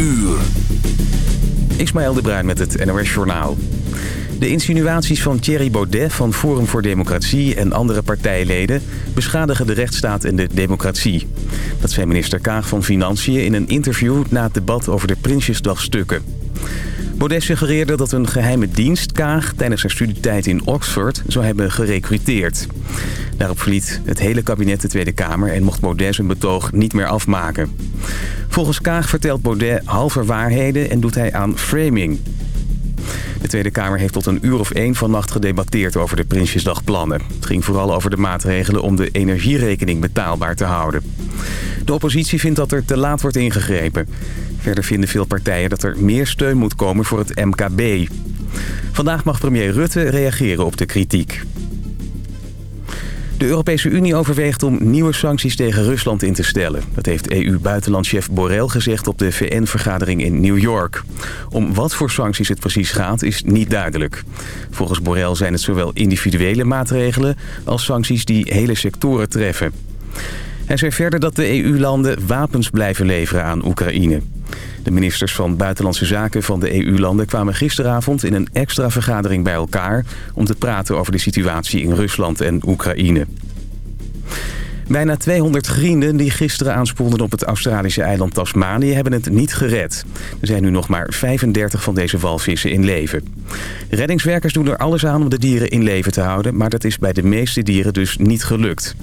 uur. Ismaël de Bruin met het NOS Journaal. De insinuaties van Thierry Baudet van Forum voor Democratie en andere partijleden beschadigen de rechtsstaat en de democratie. Dat zei minister Kaag van Financiën in een interview na het debat over de Prinsjesdagstukken. Baudet suggereerde dat een geheime dienst Kaag tijdens zijn studietijd in Oxford zou hebben gerecruiteerd. Daarop verliet het hele kabinet de Tweede Kamer en mocht Baudet zijn betoog niet meer afmaken. Volgens Kaag vertelt Baudet halve waarheden en doet hij aan framing. De Tweede Kamer heeft tot een uur of één vannacht gedebatteerd over de Prinsjesdagplannen. Het ging vooral over de maatregelen om de energierekening betaalbaar te houden. De oppositie vindt dat er te laat wordt ingegrepen. Verder vinden veel partijen dat er meer steun moet komen voor het MKB. Vandaag mag premier Rutte reageren op de kritiek. De Europese Unie overweegt om nieuwe sancties tegen Rusland in te stellen. Dat heeft EU-buitenlandchef Borrell gezegd op de VN-vergadering in New York. Om wat voor sancties het precies gaat is niet duidelijk. Volgens Borrell zijn het zowel individuele maatregelen als sancties die hele sectoren treffen. Hij zei verder dat de EU-landen wapens blijven leveren aan Oekraïne. De ministers van Buitenlandse Zaken van de EU-landen kwamen gisteravond in een extra vergadering bij elkaar... om te praten over de situatie in Rusland en Oekraïne. Bijna 200 vrienden die gisteren aanspoelden op het Australische eiland Tasmanië hebben het niet gered. Er zijn nu nog maar 35 van deze walvissen in leven. Reddingswerkers doen er alles aan om de dieren in leven te houden, maar dat is bij de meeste dieren dus niet gelukt.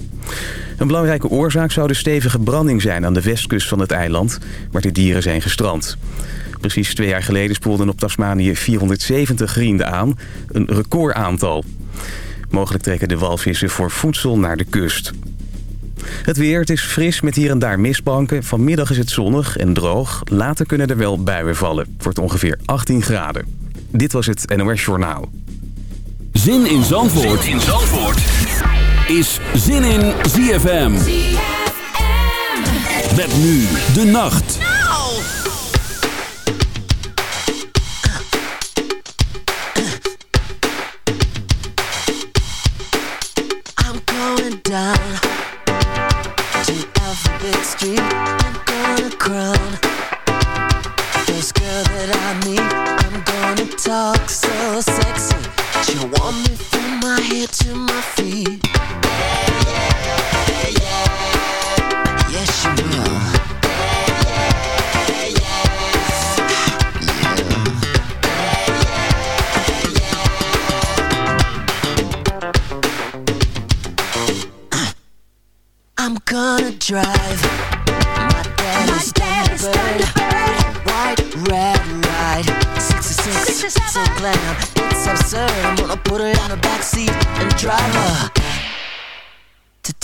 Een belangrijke oorzaak zou de stevige branding zijn aan de westkust van het eiland, waar de dieren zijn gestrand. Precies twee jaar geleden spoelden op Tasmanië 470 vrienden aan, een recordaantal. Mogelijk trekken de walvissen voor voedsel naar de kust. Het weer, het is fris met hier en daar mistbanken. Vanmiddag is het zonnig en droog. Later kunnen er wel buien vallen. Het wordt ongeveer 18 graden. Dit was het NOS Journaal. Zin in Zandvoort, zin in Zandvoort. is Zin in ZFM. ZFM. Met nu de nacht.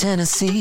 Tennessee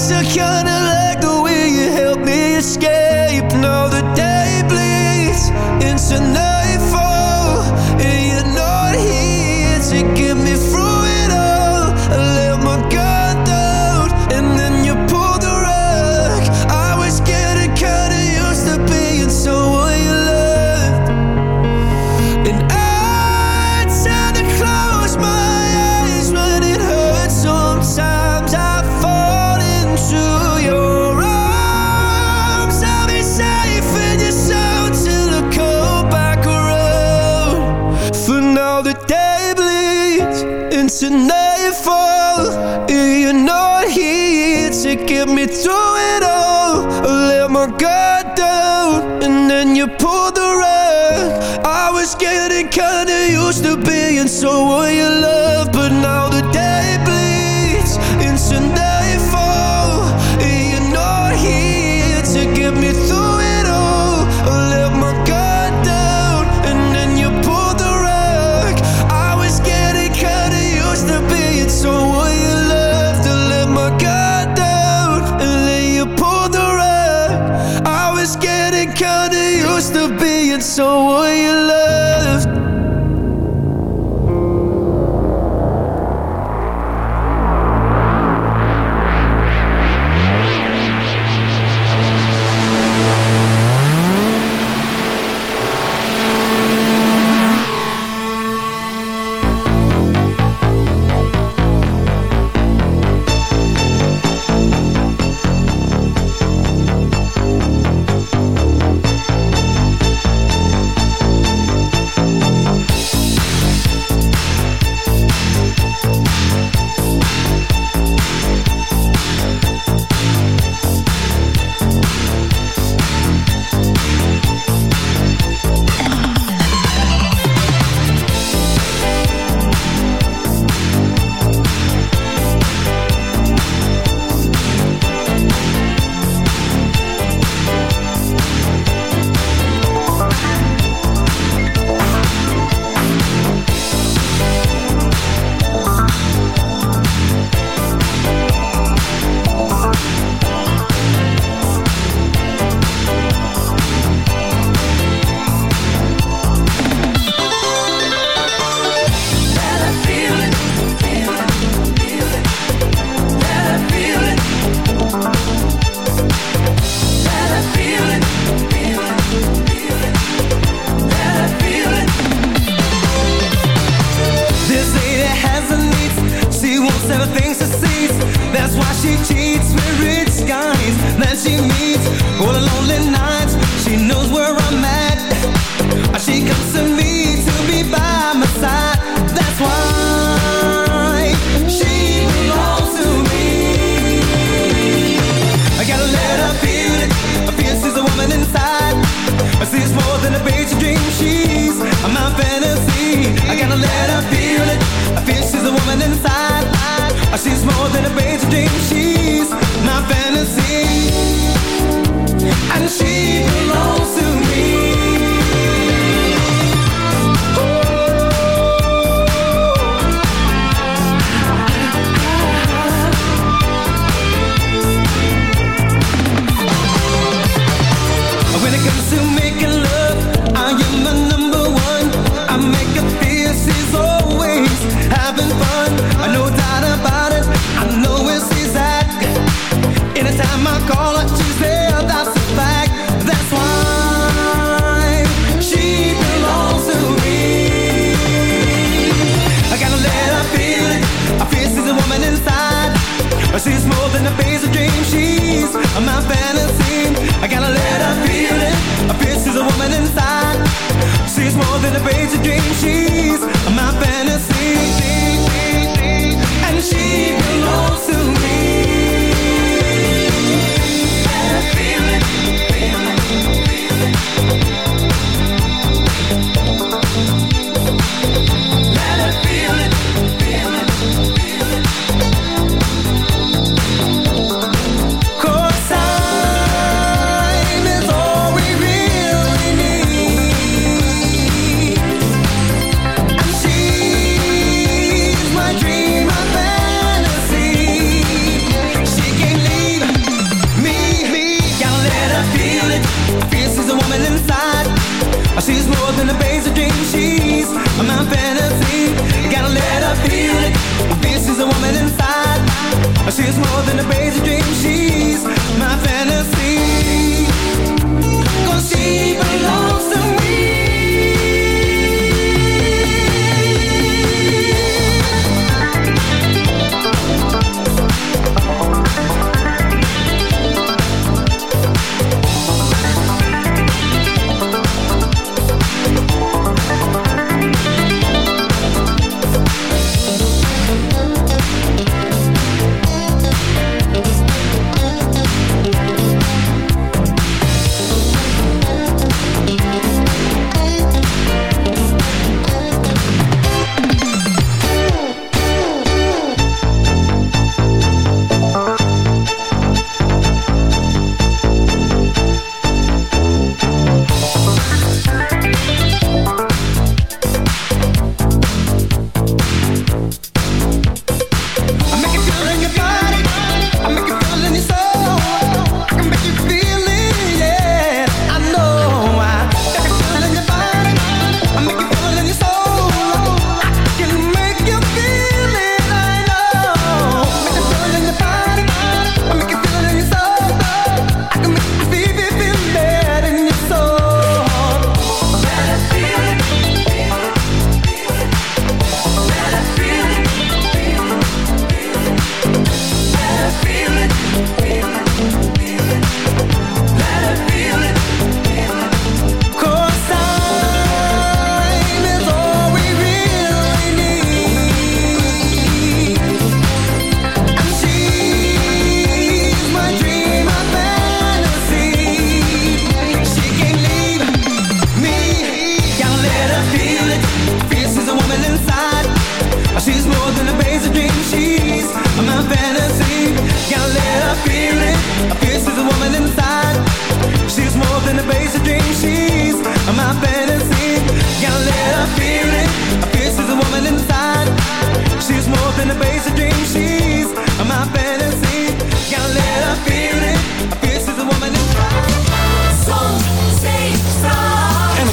secure so will you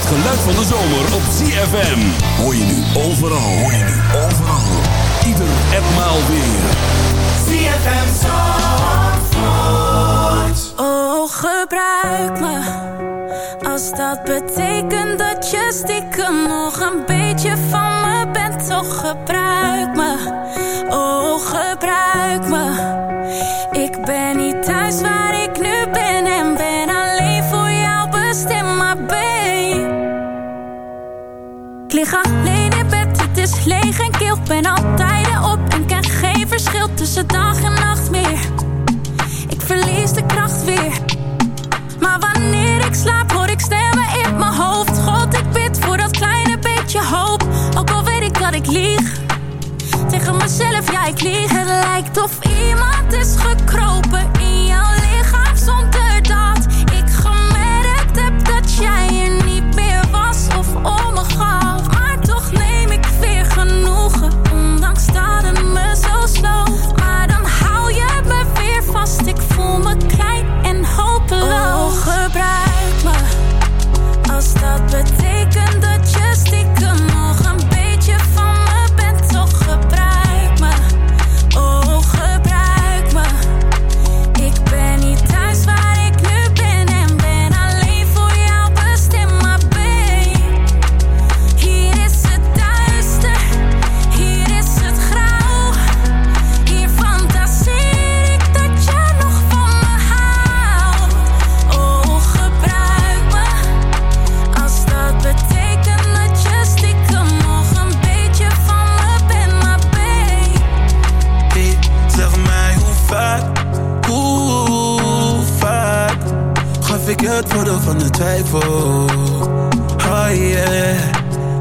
geluid van de zomer op ZFM. Hoor je nu overal, hoor nu overal. Ieder en maal weer. ZFM Zandvoort. Oh, gebruik me. Als dat betekent dat je stiekem nog een beetje van me bent. Toch gebruik me. Oh, gebruik me thuis waar ik nu ben en ben alleen voor jou bestemd, maar babe. Ik lig alleen in bed, het is leeg en kil. Ben altijd op en ken geen verschil tussen dag en nacht meer. Ik verlies de kracht weer. Maar wanneer ik slaap, hoor ik stemmen in mijn hoofd. God, ik bid voor dat kleine beetje hoop. Ook al weet ik dat ik lieg tegen mezelf, ja ik lieg. Het lijkt of iemand is gekropen als dat betekent van de twijfel. Oh yeah.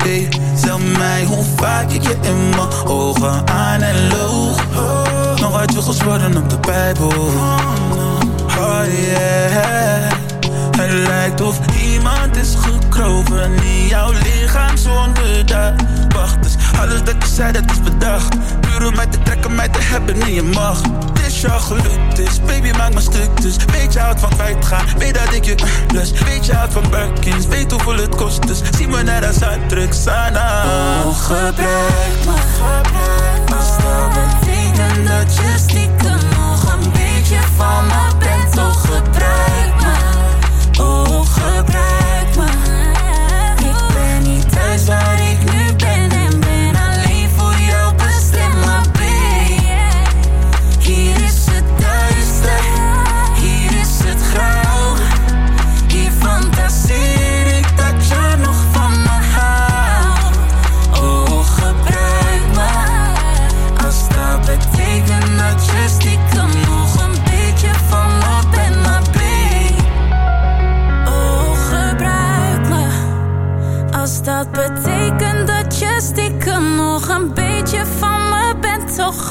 Hey, Zeg mij hoe vaak ik je in mijn ogen aan en loog Nog uit joegels worden op de Bijbel. Oh yeah. Het lijkt of iemand is gekroven in jouw lichaam zonder dat Wacht. Eens alles dat je zei, dat is bedacht. Puur om mij te trekken, mij te hebben in je macht. Het is jouw geluk, dus baby maak me stuk. Dus weet je houdt van kwijtgaan, weet dat ik je lust. Weet je houdt van buikjes, weet hoeveel het kost. Dus zie me naar als uitdruk, sana Oh, gebruik me, gebruik me Stel betekent dat je stiekem nog een beetje van me bent. Oh, gebruik me, oh, gebruik me Ik ben niet thuis waar